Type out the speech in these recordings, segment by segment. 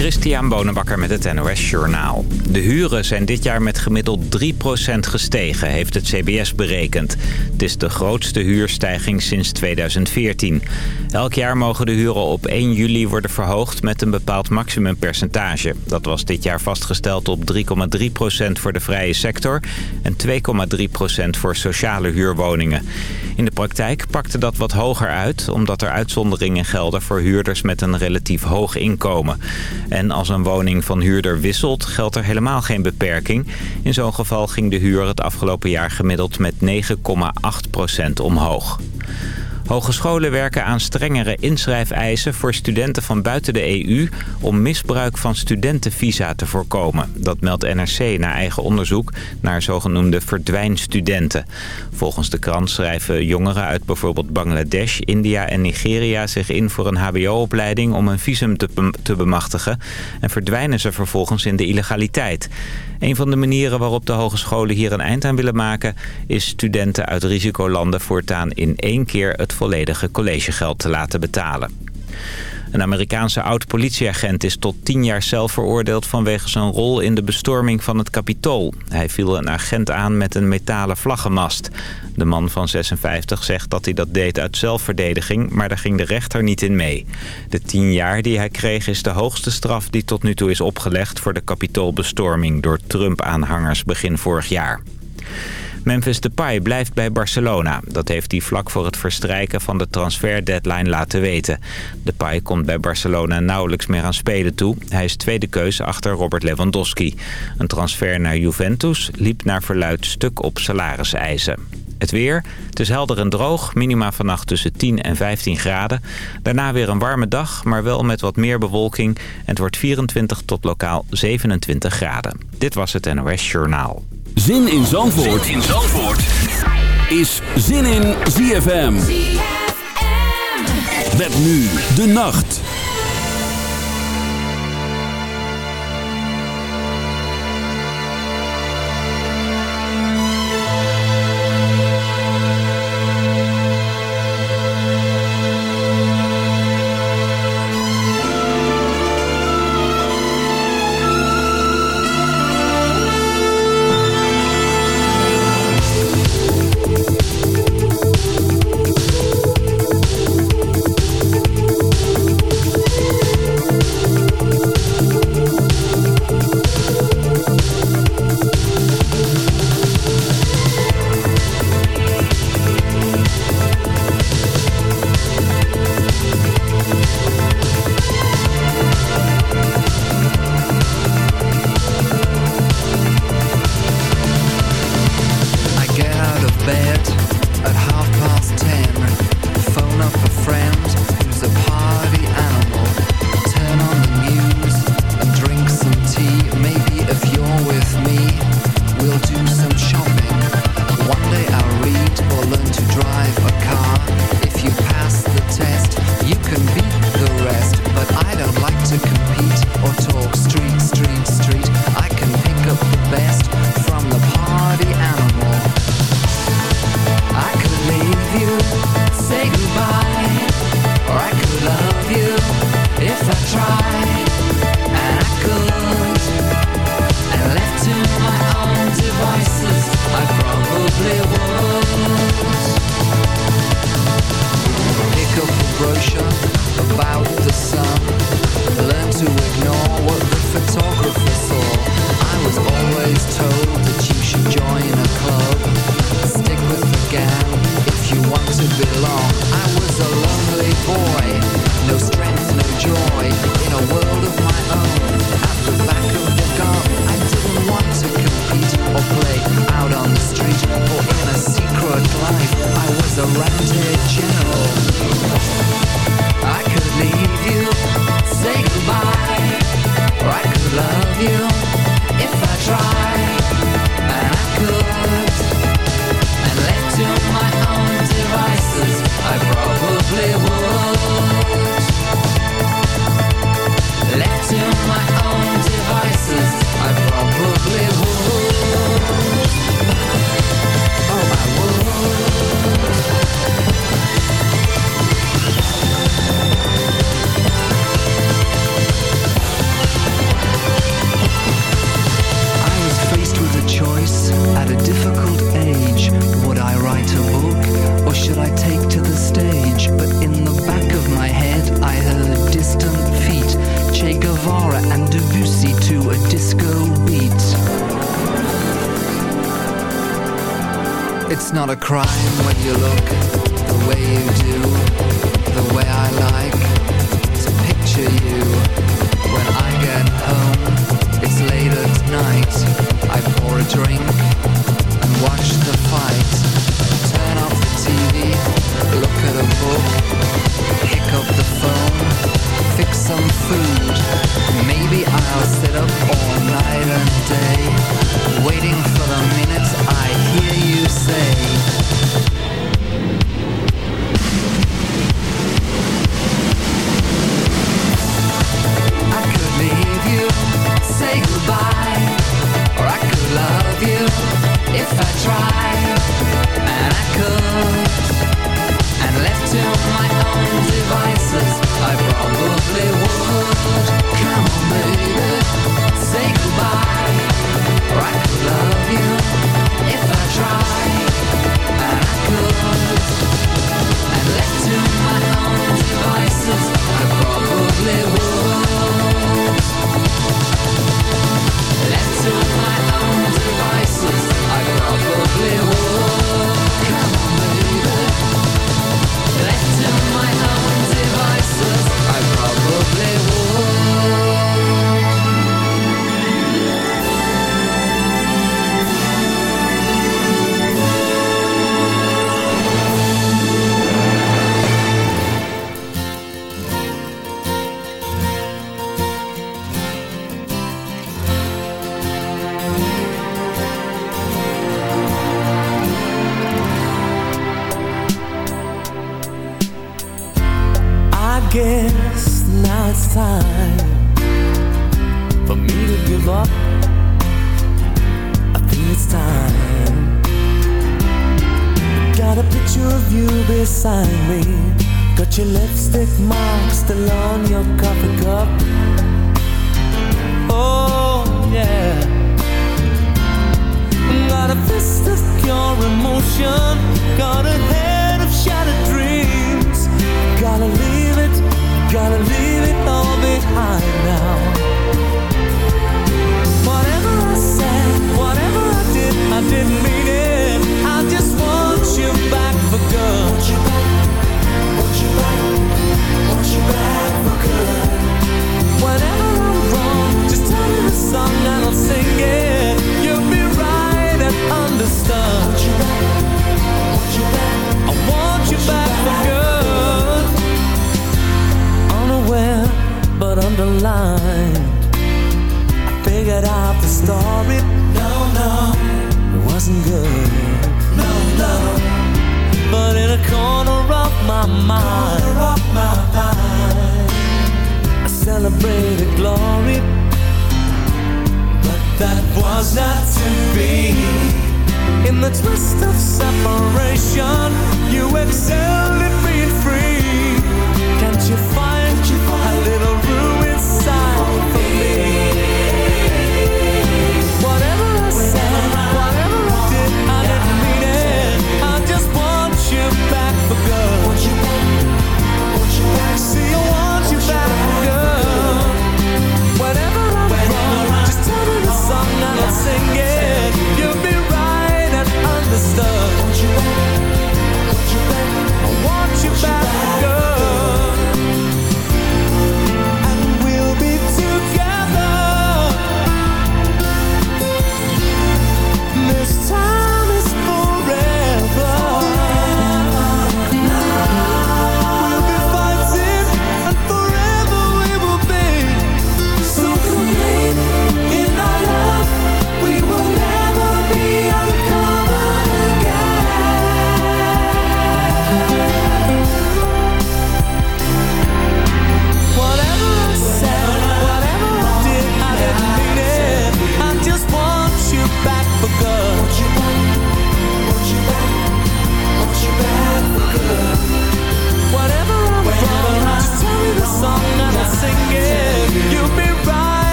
Christian Bonenbakker met het NOS Journaal. De huren zijn dit jaar met gemiddeld 3% gestegen, heeft het CBS berekend. Het is de grootste huurstijging sinds 2014. Elk jaar mogen de huren op 1 juli worden verhoogd met een bepaald maximumpercentage. Dat was dit jaar vastgesteld op 3,3% voor de vrije sector en 2,3% voor sociale huurwoningen. In de praktijk pakte dat wat hoger uit, omdat er uitzonderingen gelden voor huurders met een relatief hoog inkomen. En als een woning van huurder wisselt, geldt er helemaal geen beperking. In zo'n geval ging de huur het afgelopen jaar gemiddeld met 9,8 omhoog. Hogescholen werken aan strengere inschrijfeisen voor studenten van buiten de EU... om misbruik van studentenvisa te voorkomen. Dat meldt NRC na eigen onderzoek naar zogenoemde verdwijnstudenten. Volgens de krant schrijven jongeren uit bijvoorbeeld Bangladesh, India en Nigeria... zich in voor een hbo-opleiding om een visum te, bemachtigen... en verdwijnen ze vervolgens in de illegaliteit. Een van de manieren waarop de hogescholen hier een eind aan willen maken... is studenten uit risicolanden voortaan in één keer het volledige collegegeld te laten betalen. Een Amerikaanse oud-politieagent is tot 10 jaar zelf veroordeeld... vanwege zijn rol in de bestorming van het Capitool. Hij viel een agent aan met een metalen vlaggenmast. De man van 56 zegt dat hij dat deed uit zelfverdediging... maar daar ging de rechter niet in mee. De 10 jaar die hij kreeg is de hoogste straf die tot nu toe is opgelegd... voor de Capitoolbestorming door Trump-aanhangers begin vorig jaar. Memphis Depay blijft bij Barcelona. Dat heeft hij vlak voor het verstrijken van de transferdeadline laten weten. Depay komt bij Barcelona nauwelijks meer aan spelen toe. Hij is tweede keus achter Robert Lewandowski. Een transfer naar Juventus liep naar verluid stuk op salariseisen. Het weer. Het is helder en droog. Minima vannacht tussen 10 en 15 graden. Daarna weer een warme dag, maar wel met wat meer bewolking. En het wordt 24 tot lokaal 27 graden. Dit was het NOS Journaal. Zin in Zandvoort, in Zandvoort. is Zin in ZFM. Web nu de nacht.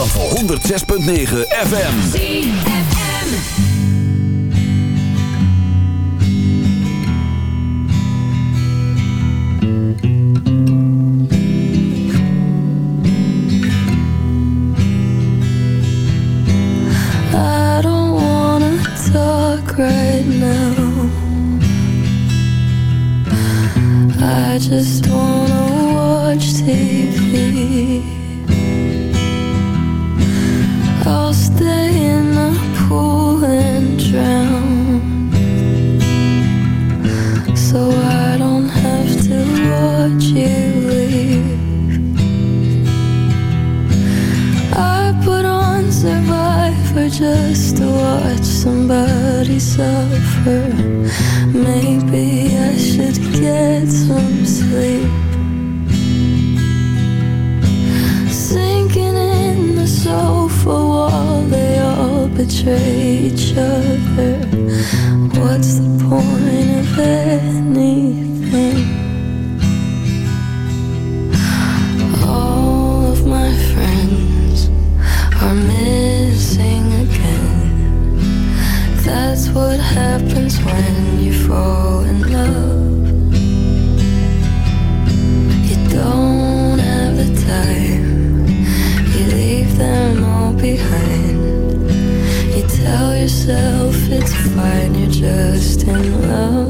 Zandvoort 106.9 FM. now I just wanna watch TV I'll stay in the pool and drown. So I don't have to watch you leave. I put on Survivor just to watch somebody suffer. Maybe I should get some sleep. Sinking in the soul. For all, wall, they all betray each other. What's the point of anything? All of my friends are missing again. That's what happens when you fall. behind. You tell yourself it's fine, you're just in love.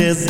this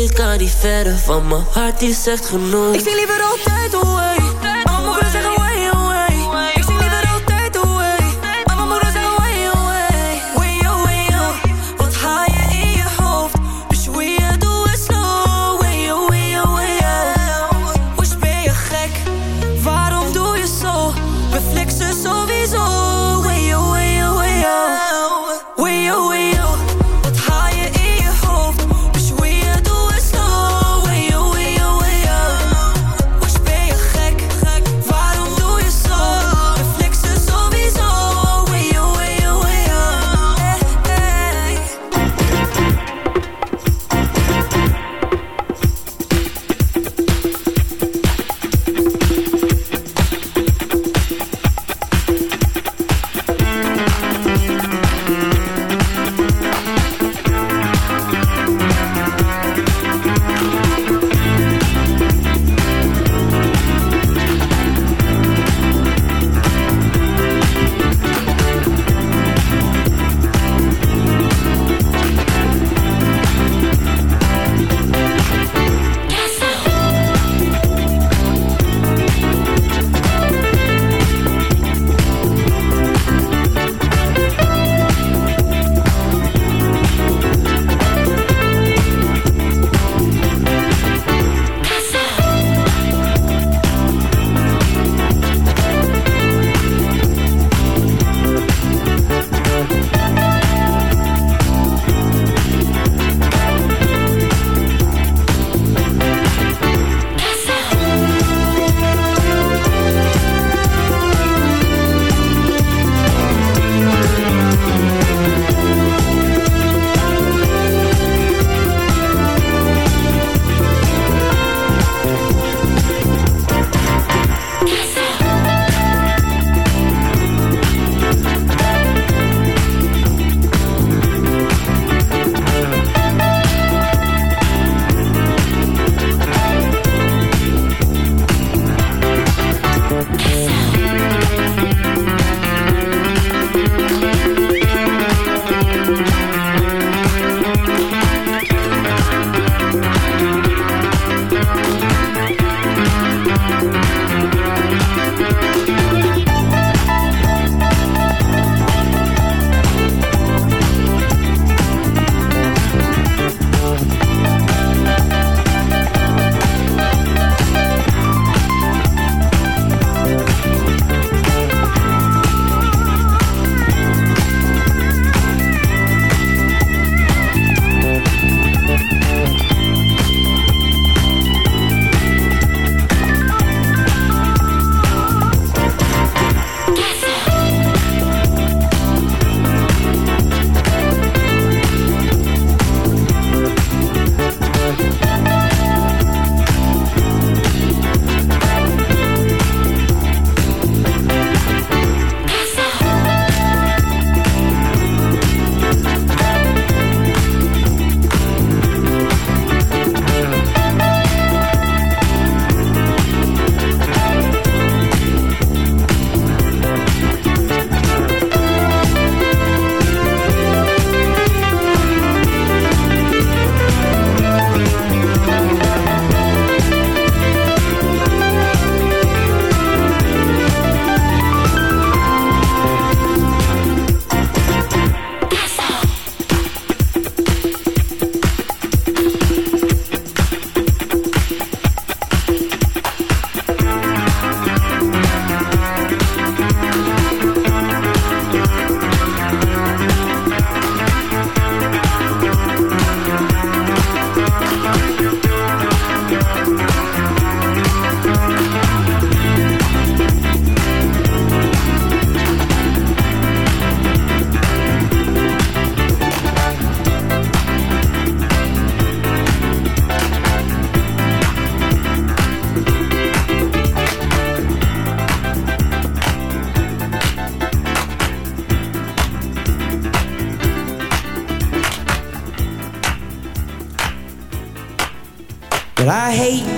Dit kan niet verder van mijn hart, die zegt genoeg. Ik zie liever altijd away. Allemaal kunnen zeggen away,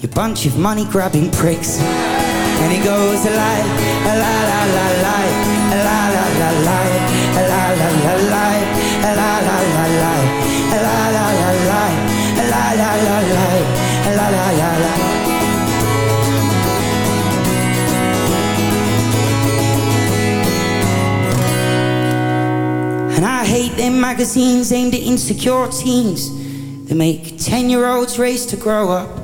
You bunch of money grabbing pricks And it goes a lie, a la la la la la la, la la la la, la la la la, la la la la la la la la la la la la And I hate them magazines aimed at insecure teens That make 10-year-olds race to grow up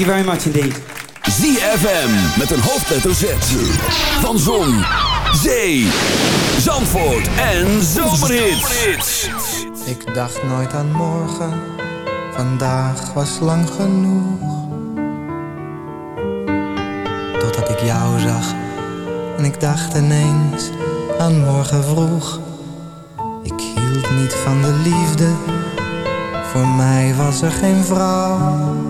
you very much indeed. ZFM met een hoofdletter Z. Van Zon, Zee, Zandvoort en Zomerhits. Ik dacht nooit aan morgen. Vandaag was lang genoeg. Totdat ik jou zag. En ik dacht ineens aan morgen vroeg. Ik hield niet van de liefde. Voor mij was er geen vrouw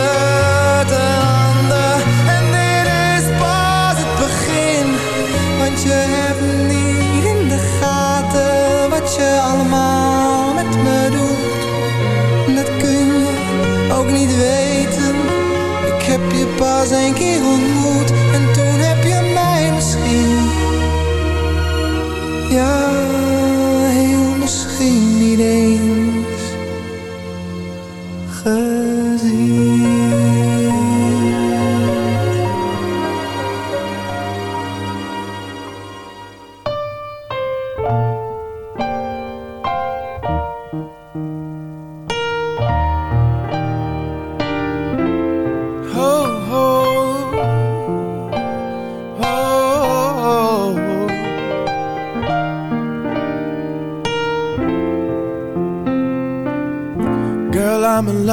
niet weten. Ik heb je pas een keer.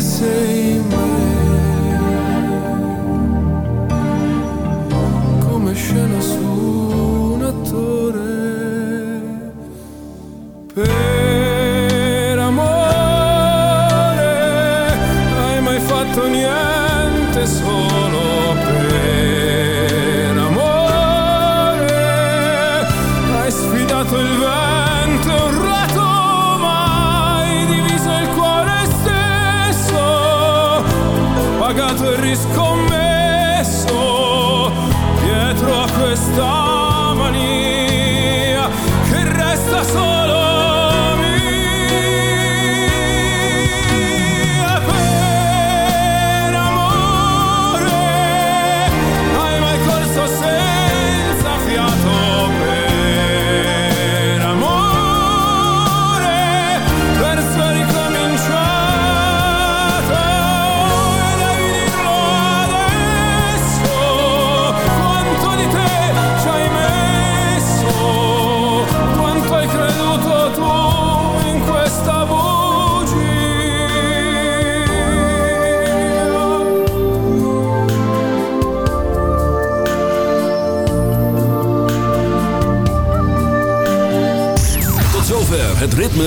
this is